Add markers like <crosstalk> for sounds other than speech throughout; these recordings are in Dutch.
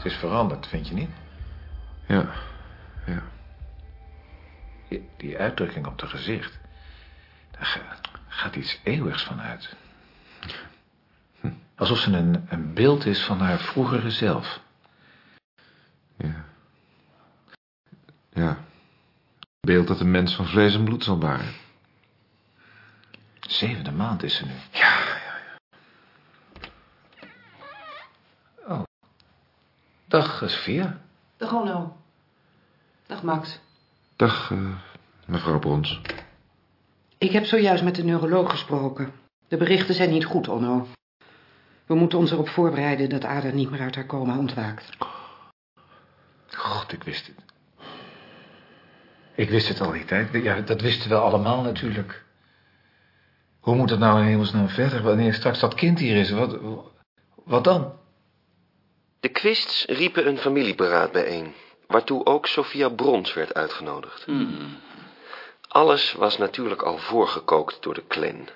Ze is veranderd, vind je niet? Ja, ja. Die, die uitdrukking op haar gezicht. Daar ga- gaat iets eeuwigs van uit. Hm. Alsof ze een, een beeld is van haar vroegere zelf. Ja. Ja. Beeld dat een mens van vlees en bloed zal baren. Zevende maand is ze nu. Ja, ja, ja. Oh. Dag, Sofia. Dag Onno. Dag Max. Dag, eh, mevrouw Brons. Ik heb zojuist met de neuroloog gesproken. De berichten zijn niet goed, Onno. We moeten ons erop voorbereiden dat Ada niet meer uit haar coma ontwaakt. God, ik wist het. Ik wist het al die tijd. Ja, dat wisten we allemaal natuurlijk. Hoe moet het nou in hemelsnaam verder? Wanneer straks dat kind hier is, wat, wat dan? De Quists riepen een familieberaad bijeen, waartoe ook Sophia Brons werd uitgenodigd. Alles was natuurlijk al voorgekookt door de clan.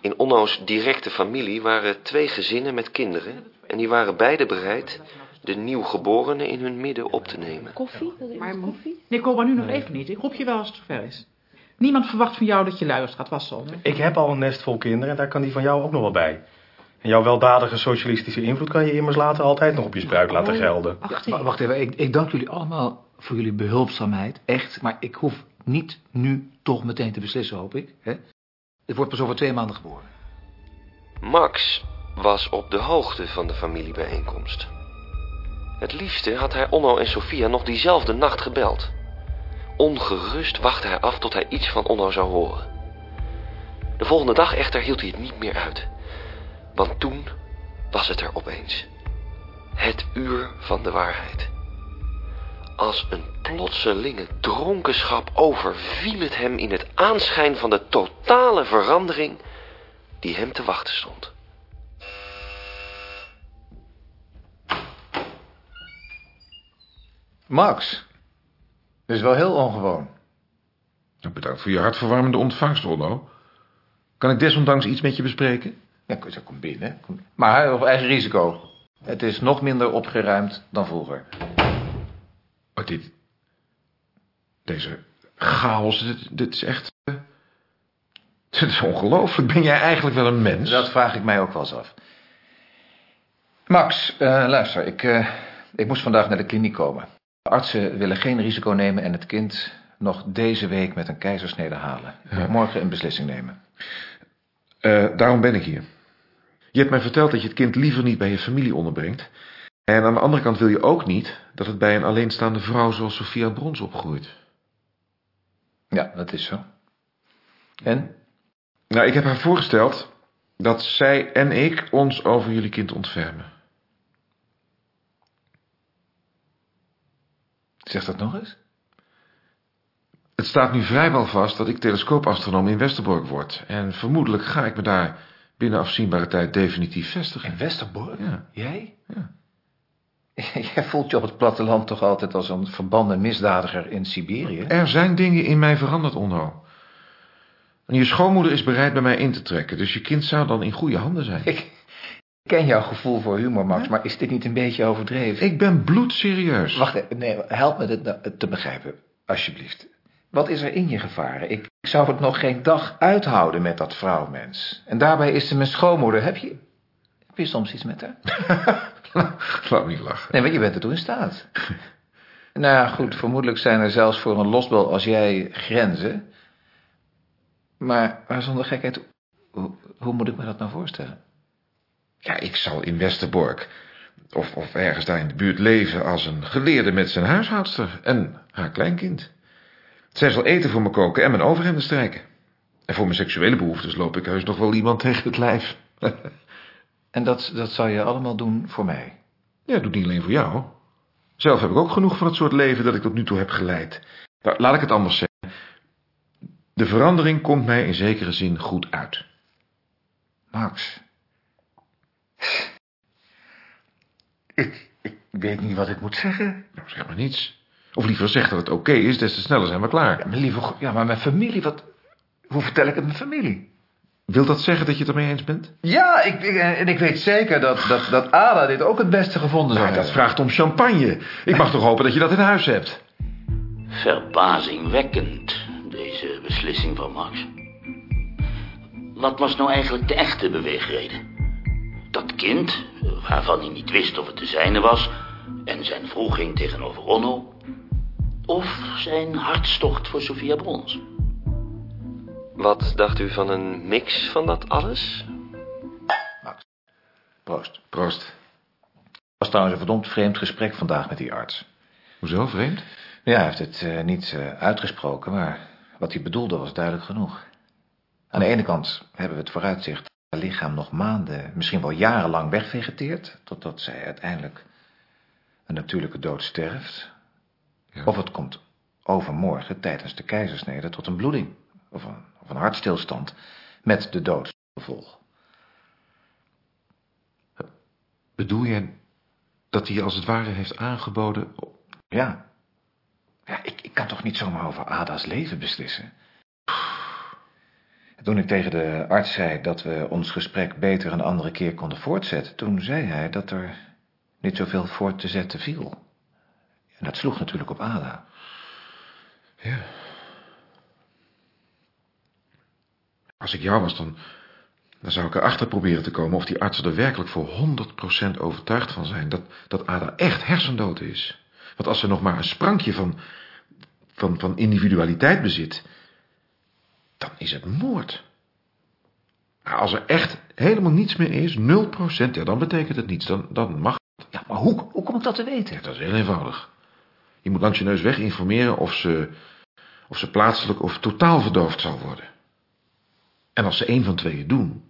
In Onno's directe familie waren twee gezinnen met kinderen... en die waren beide bereid de nieuwgeborenen in hun midden op te nemen. Koffie? Maar koffie? Nee, kom maar nu nog even niet. Ik roep je wel als het zover is. Niemand verwacht van jou dat je luiers gaat wassen. Ik heb al een nest vol kinderen en daar kan die van jou ook nog wel bij. Jouw weldadige socialistische invloed kan je immers later altijd nog op je spruit laten gelden. Ja, wacht even, ik, ik dank jullie allemaal voor jullie behulpzaamheid. Echt, maar ik hoef niet nu toch meteen te beslissen, hoop ik. Hè? Het wordt pas over twee maanden geboren. Max was op de hoogte van de familiebijeenkomst. Het liefste had hij Onno en Sophia nog diezelfde nacht gebeld. Ongerust wachtte hij af tot hij iets van Onno zou horen. De volgende dag echter hield hij het niet meer uit. Want toen was het er opeens. Het uur van de waarheid. Als een plotselinge dronkenschap overviel het hem in het aanschijn van de totale verandering die hem te wachten stond. Max, dat is wel heel ongewoon. Nou, bedankt voor je hartverwarmende ontvangst, Onno. Kan ik desondanks iets met je bespreken? Ja, kom- kom binnen. Maar op eigen risico. Het is nog minder opgeruimd dan vroeger. Oh, dit... Deze chaos, dit, dit is echt... eh, Dit is ongelooflijk. Ben jij eigenlijk wel een mens? Dat vraag ik mij ook wel eens af. Max, eh, luister, ik, eh, ik moest vandaag naar de kliniek komen. De artsen willen geen risico nemen en het kind nog deze week met een keizersnede halen. Ik moet morgen een beslissing nemen. Daarom ben ik hier. Je hebt mij verteld dat je het kind liever niet bij je familie onderbrengt. En aan de andere kant wil je ook niet dat het bij een alleenstaande vrouw zoals Sophia Brons opgroeit. Ja, dat is zo. En? Nou, ik heb haar voorgesteld dat zij en ik ons over jullie kind ontfermen. Zeg dat nog eens? Het staat nu vrijwel vast dat ik telescoopastronoom in Westerbork word. En vermoedelijk ga ik me daar binnen afzienbare tijd definitief vestigen. In Westerbork? Ja. Jij? Ja. <laughs> Jij voelt je op het platteland toch altijd als een verbanden misdadiger in Siberië? Er zijn dingen in mij veranderd, Onno. En je schoonmoeder is bereid bij mij in te trekken, dus je kind zou dan in goede handen zijn. Ik ken jouw gevoel voor humor, Max, maar is dit niet een beetje overdreven? Ik ben bloedserieus. Wacht even, nee, help me dit nou te begrijpen, alsjeblieft. Wat is er in je gevaren? Ik, ik zou het nog geen dag uithouden met dat vrouwmens. En daarbij is ze mijn schoonmoeder. Heb je, heb je soms iets met haar? <laughs> Laat me niet lachen. Nee, want je bent ertoe in staat. <laughs> nou ja, goed, vermoedelijk zijn er zelfs voor een losbel als jij grenzen. Maar, maar zonder gekheid, hoe, hoe moet ik me dat nou voorstellen? Ja, ik zal in Westerbork of, of ergens daar in de buurt leven als een geleerde met zijn huishoudster en haar kleinkind. Zij zal eten voor me koken en mijn overhemden strijken. En voor mijn seksuele behoeftes loop ik heus nog wel iemand tegen het lijf. <laughs> En dat, dat zou je allemaal doen voor mij. Ja, doe niet alleen voor jou. Zelf heb ik ook genoeg van het soort leven dat ik tot nu toe heb geleid. Nou, laat ik het anders zeggen. De verandering komt mij in zekere zin goed uit. Max. Ik, ik weet niet wat ik moet zeggen. Nou, zeg maar niets. Of liever zeg dat het oké is, des te sneller zijn we klaar. Ja, maar ja, maar mijn familie, wat... Hoe vertel ik het mijn familie? Wil dat zeggen dat je het ermee eens bent? Ja, ik, ik- en ik weet zeker dat, dat, dat Ada dit ook het beste gevonden zou Nou, dat hebben. vraagt om champagne. Ik mag toch hopen dat je dat in huis hebt? Verbazingwekkend, deze beslissing van Max. Wat was nou eigenlijk de echte beweegreden? Dat kind, waarvan hij niet wist of het de zijne was... en zijn wroeging tegenover Onno... of zijn hartstocht voor Sophia Brons? Wat dacht u van een mix van dat alles? Proost. Proost. Het was trouwens een verdomd vreemd gesprek vandaag met die arts. Hoezo, vreemd? Ja, hij heeft het eh, niet eh, uitgesproken, maar wat hij bedoelde was duidelijk genoeg. Aan de ene kant hebben we het vooruitzicht dat haar lichaam nog maanden, misschien wel jarenlang wegvegeteert, totdat zij uiteindelijk een natuurlijke dood sterft. Ja. Of het komt overmorgen tijdens de keizersnede tot een bloeding of een, of een hartstilstand met de dood als gevolg. Bedoel jij dat hij je als het ware heeft aangeboden... Ja. Ja, ik, ik kan toch niet zomaar over Ada's leven beslissen? Toen ik tegen de arts zei dat we ons gesprek beter een andere keer konden voortzetten, toen zei hij dat er niet zoveel voort te zetten viel. En dat sloeg natuurlijk op Ada. Ja. Als ik jou was, dan, dan zou ik erachter proberen te komen... of die artsen er werkelijk voor 100% overtuigd van zijn... Dat, dat Ada echt hersendood is. Want als ze nog maar een sprankje van, van, van individualiteit bezit... dan is het moord. Maar als er echt helemaal niets meer is, 0%, ja, dan betekent het niets. Dan, dan mag Ja, maar hoe, hoe kom ik dat te weten? ja, dat is heel eenvoudig. Je moet langs je neus weg informeren of ze, of ze plaatselijk of totaal verdoofd zal worden. En als ze één van tweeën doen,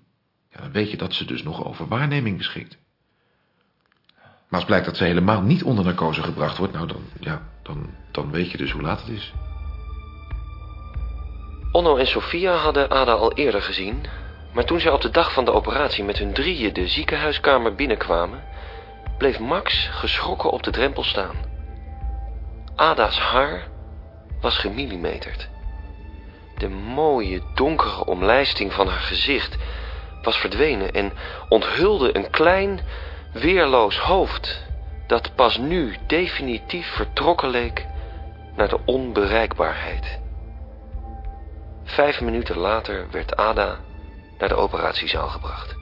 ja, dan weet je dat ze dus nog over waarneming beschikt. Maar als blijkt dat ze helemaal niet onder narcose gebracht wordt, nou dan, ja, dan, dan weet je dus hoe laat het is. Onno en Sophia hadden Ada al eerder gezien, maar toen zij op de dag van de operatie met hun drieën de ziekenhuiskamer binnenkwamen, bleef Max geschrokken op de drempel staan. Ada's haar was gemillimeterd. De mooie, donkere omlijsting van haar gezicht was verdwenen en onthulde een klein, weerloos hoofd dat pas nu definitief vertrokken leek naar de onbereikbaarheid. Vijf minuten later werd Ada naar de operatiezaal gebracht.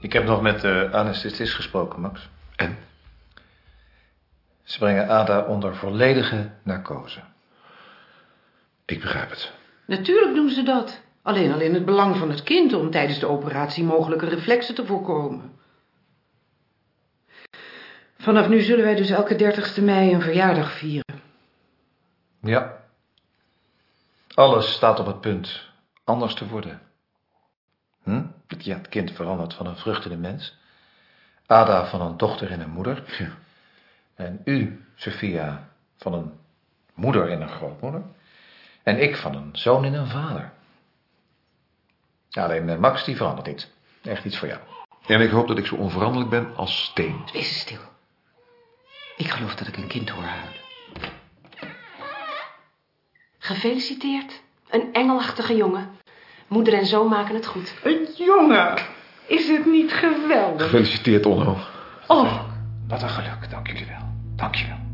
Ik heb nog met de anesthesist gesproken, Max. Ze brengen Ada onder volledige narcose. Ik begrijp het. Natuurlijk doen ze dat. Alleen al in het belang van het kind om tijdens de operatie mogelijke reflexen te voorkomen. Vanaf nu zullen wij dus elke 30ste mei een verjaardag vieren. Ja. Alles staat op het punt anders te worden. Hm? Het, ja, het kind verandert van een vruchtende mens. Ada van een dochter en een moeder. Ja. En u, Sophia, van een moeder en een grootmoeder. En ik van een zoon en een vader. Ja, alleen eh, Max, die verandert niet. Echt iets voor jou. En ik hoop dat ik zo onveranderlijk ben als steen. Wees stil. Ik geloof dat ik een kind hoor huilen. Gefeliciteerd. Een engelachtige jongen. Moeder en zoon maken het goed. Een jongen! Is het niet geweldig? Gefeliciteerd, Onno. Oh, Wat een geluk, dank jullie wel. Dank je wel.